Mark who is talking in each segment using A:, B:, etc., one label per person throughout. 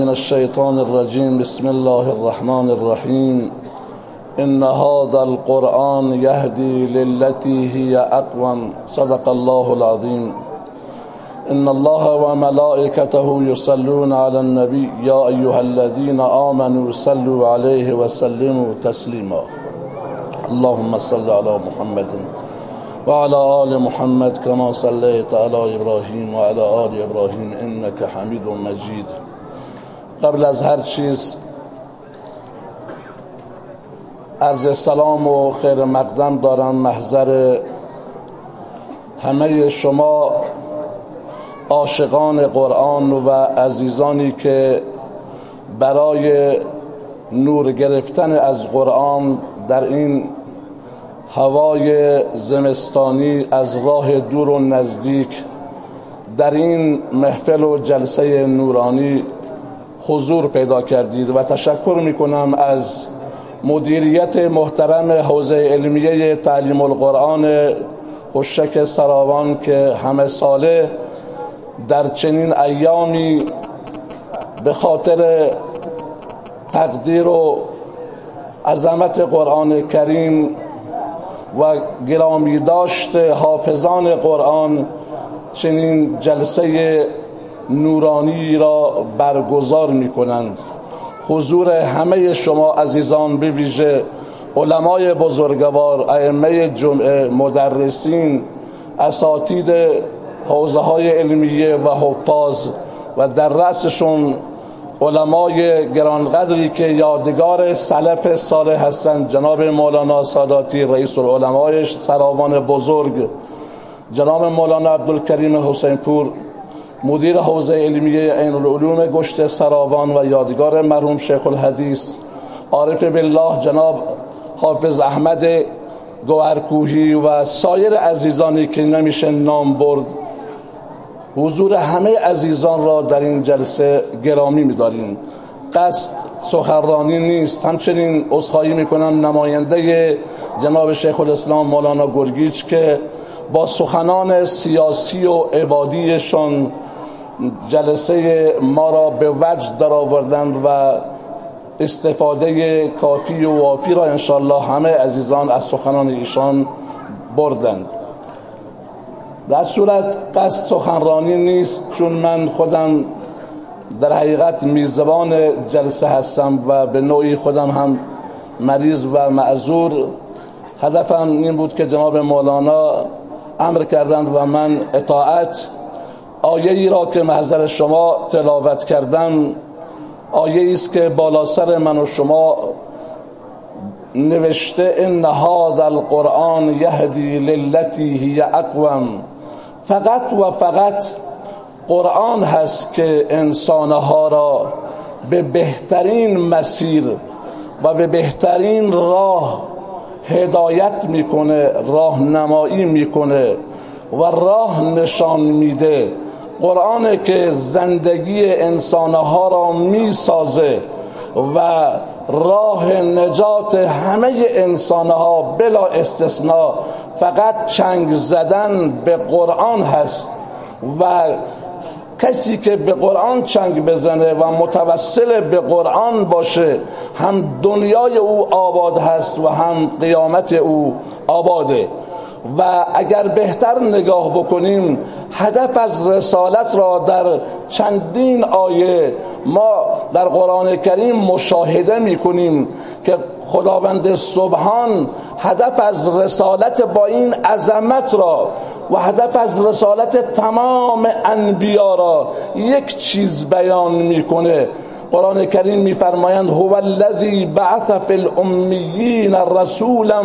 A: من الشيطان الرجيم. بسم الله الرحمن الرحيم. إن هذا القرآن يهدي للتي هي أقوم. صدق الله العظيم. إن الله وملائكته يصلون على النبي. يا أيها الذين آمنوا صلوا عليه وسلموا تسليما. اللهم صل على محمد وعلى آل محمد كما صليت على إبراهيم وعلى آل إبراهيم إنك حميد مجيد. قبل از هر چیز عرض سلام و خیر مقدم دارم محضر همه شما عاشقان قرآن و عزیزانی که برای نور گرفتن از قرآن در این هوای زمستانی از راه دور و نزدیک در این محفل و جلسه نورانی حضور پیدا کردید و تشکر می‌کنم از مدیریت محترم حوزه علمیه تعلیم القرآن حشک سراوان که همه ساله در چنین ایامی به خاطر تقدیر و عظمت قرآن کریم و گرامی داشت حافظان قرآن چنین جلسه نورانی را برگزار می کنند حضور همه شما عزیزان به ویژه علمای بزرگوار ائمه جمعه مدرسین اساتید حوزه های علمیه و حفاظ و در رأسشون علمای گرانقدری که یادگار سلف صالح هستند جناب مولانا ساداتی رئیس العلمای سراوان بزرگ جناب مولانا عبدالکریم حسین پور مدیر حوزه علمیه عین العلوم گشت سراوان و یادگار مرحوم شیخ الحدیث عارف بالله جناب حافظ احمد گوهرکوهی و سایر عزیزانی که نمیشه نام برد. حضور همه عزیزان را در این جلسه گرامی می‌داریم. قصد سخنرانی نیست. همچنین عذرخواهی می‌کنم نماینده جناب شیخ الاسلام مولانا گرگیچ که با سخنان سیاسی و عبادیشان جلسه ما را به وجد در آوردند و استفاده کافی و وافی را انشاءالله همه عزیزان از سخنان ایشان بردند. در صورت قصد سخنرانی نیست چون من خودم در حقیقت میزبان جلسه هستم و به نوعی خودم هم مریض و معذور. هدفم این بود که جناب مولانا امر کردند و من اطاعت آیه ای را که محضر شما تلاوت کردم آیه است که بالا سر من و شما نوشته ان هذا القرآن یهدی للتی هی اقوم. فقط و فقط قرآن هست که انسانها را به بهترین مسیر و به بهترین راه هدایت می‌کنه راهنمایی می‌کنه و راه نشان میده. قرآن که زندگی انسانها را می‌سازه و راه نجات همه انسانها بلا استثناء فقط چنگ زدن به قرآن هست و کسی که به قرآن چنگ بزنه و متوسل به قرآن باشه هم دنیای او آباد هست و هم قیامت او آباده. و اگر بهتر نگاه بکنیم هدف از رسالت را در چندین آیه ما در قرآن کریم مشاهده می‌کنیم که خداوند سبحان هدف از رسالت با این عظمت را و هدف از رسالت تمام انبیا را یک چیز بیان می‌کنه. قرآن کریم میفرمایند هو الذی بعث فی الامیین رسولا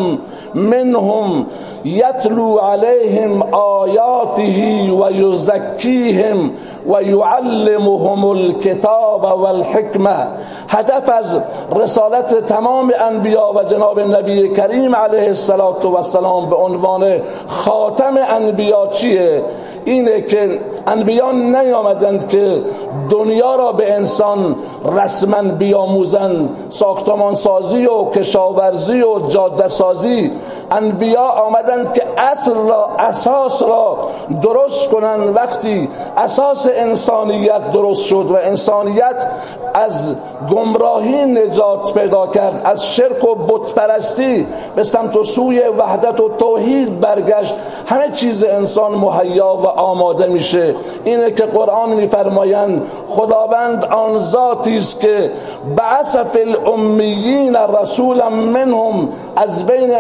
A: منهم یتلو علیهم آیاته و یزکیهم و یعلمهم الكتاب والحکمه. هدف از رسالت تمام انبیا و جناب نبی کریم علیه السلام به عنوان خاتم انبیا چیه؟ اینه که انبیان نیامدند که دنیا را به انسان رسما بیاموزند ساختمان سازی و کشاورزی و جاده سازی انبیا آمدند که اصل را اساس را درست کنند. وقتی اساس انسانیت درست شد و انسانیت از گمراهی نجات پیدا کرد از شرک و بتپرستی به سمت و سوی وحدت و توحید برگشت. همه چیز انسان مهیا و آماده میشه. اینه که قرآن میفرمایند خداوند آن ذاتی است که بعث فی الامیین رسولا منهم از بین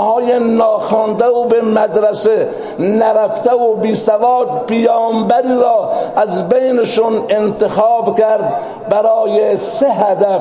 A: انسانهای ناخوانده و به مدرسه نرفته و بی سواد پیامبری را از بینشون انتخاب کرد برای سه هدف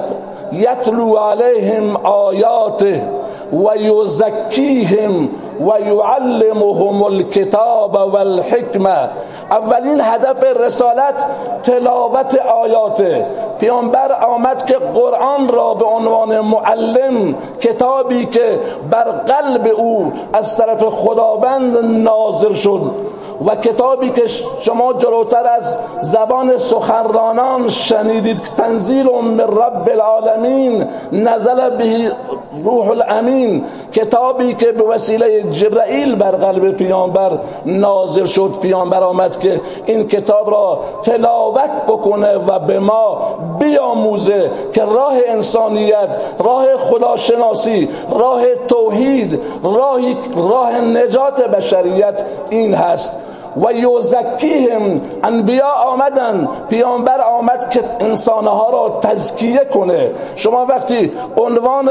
A: یتلو علیهم آیاته و یزکیهم و یعلمهم الکتاب والحکمه اولین هدف رسالت تلاوت آیاته پیامبر آمد که قرآن را به عنوان معلم کتابی که بر قلب او از طرف خداوند نازل شد و کتابی که شما جلوتر از زبان سخنرانان شنیدید تنزیل من رب العالمین نزل به روح الامین. کتابی که به وسیله جبرائیل بر قلب پیامبر نازل شد پیامبر آمد که این کتاب را تلاوت بکنه و به ما بیاموزه که راه انسانیت راه خداشناسی راه توحید راه, راه نجات بشریت این هست. و یوزکیهم انبیا آمدن پیامبر آمد که انسانها را تزکیه کنه. شما وقتی عنوان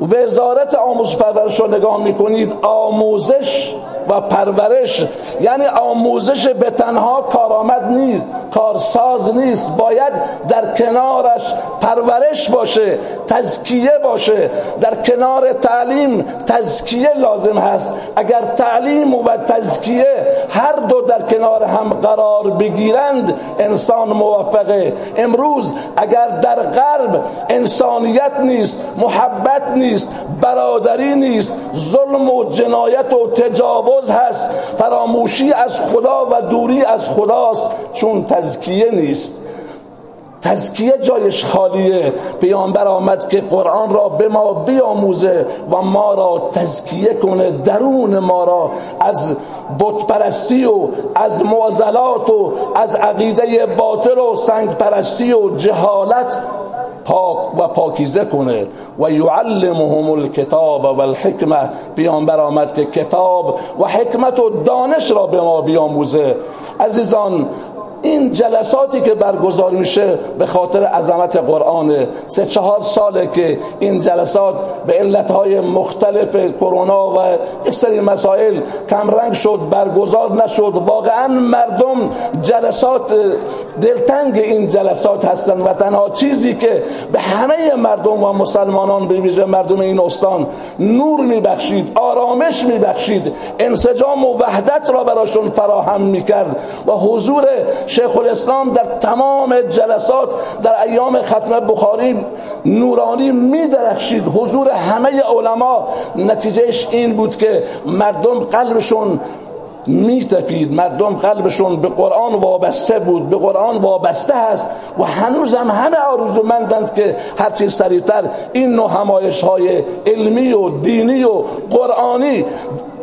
A: وزارت آموزش پرورش رو نگاه می‌کنید آموزش و پرورش یعنی آموزش به تنها کارآمد نیست کارساز نیست باید در کنارش پرورش باشه تزکیه باشه در کنار تعلیم تزکیه لازم هست. اگر تعلیم و تزکیه هر دو در کنار هم قرار بگیرند انسان موفقه. امروز اگر در غرب انسانیت نیست محبت نیست برادری نیست ظلم و جنایت و تجاوز هست فراموشی از خدا و دوری از خداست چون تزکیه نیست. تزکیه جایش خالیه. پیامبر آمد که قرآن را به ما بیاموزه و ما را تزکیه کنه درون ما را. از بتپرستی و از معضلات و از عقیده باطل و سنگ پرستی و جهالت پاک و پاکیزه کنه. و یعلمهم الکتاب و الحکمه. پیامبر آمد که کتاب و حکمت و دانش را به ما بیاموزه. عزیزان این جلساتی که برگزار میشه به خاطر عظمت قرآن. سه چهار ساله که این جلسات به علتهای مختلف کرونا و یک سری مسائل کمرنگ شد برگزار نشد. واقعا مردم جلسات دلتنگ این جلسات هستند و تنها چیزی که به همه مردم و مسلمانان به مردم این استان نور میبخشید آرامش میبخشید انسجام و وحدت را براشون فراهم می‌کرد و حضور شیخ الاسلام در تمام جلسات در ایام ختم بخاری نورانی می درخشید حضور همه علما نتیجهش این بود که مردم قلبشون میتپید. مردم قلبشون به قرآن وابسته بود. به قرآن وابسته هست و هنوز هم همه آرزومندند که هرچی سریعتر این نوع همایش های علمی و دینی و قرآنی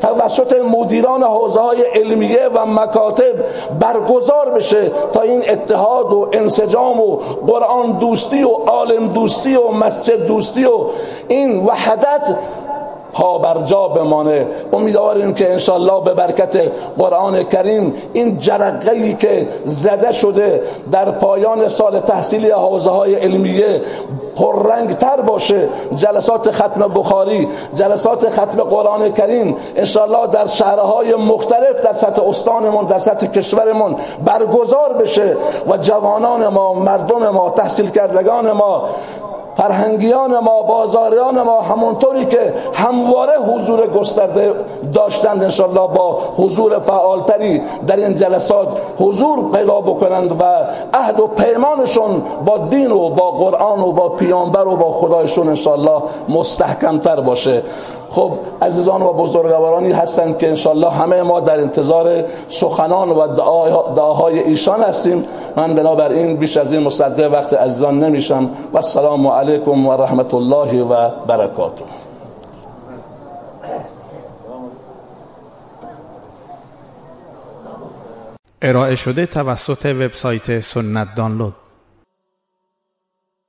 A: توسط مدیران حوزه های علمیه و مکاتب برگزار بشه تا این اتحاد و انسجام و قرآن دوستی و عالم دوستی و مسجد دوستی و این وحدت پا بر جا بمانه. امیدواریم که انشالله به برکت قرآن کریم این جرقه که زده شده در پایان سال تحصیلی حوزه های علمیه پررنگتر باشه. جلسات ختم بخاری جلسات ختم قرآن کریم انشالله در شهرهای مختلف در سطح استانمون در سطح کشورمون برگزار بشه و جوانان ما مردم ما تحصیل کردگان ما فرهنگیان ما بازاریان ما همونطوری که همواره حضور گسترده داشتند انشالله با حضور فعالتری در این جلسات حضور پیدا بکنند و عهد و پیمانشون با دین و با قرآن و با پیامبر و با خدایشون انشالله مستحکمتر باشه. خب عزیزان و بزرگوارانی هستند که انشالله همه ما در انتظار سخنان و دعاهای ایشان هستیم. من بنابراین بیش از این مصدق وقت عزیزان نمیشم. و السلام علیکم و رحمت الله و برکاته.
B: ارائه شده توسط وبسایت سنت دانلود.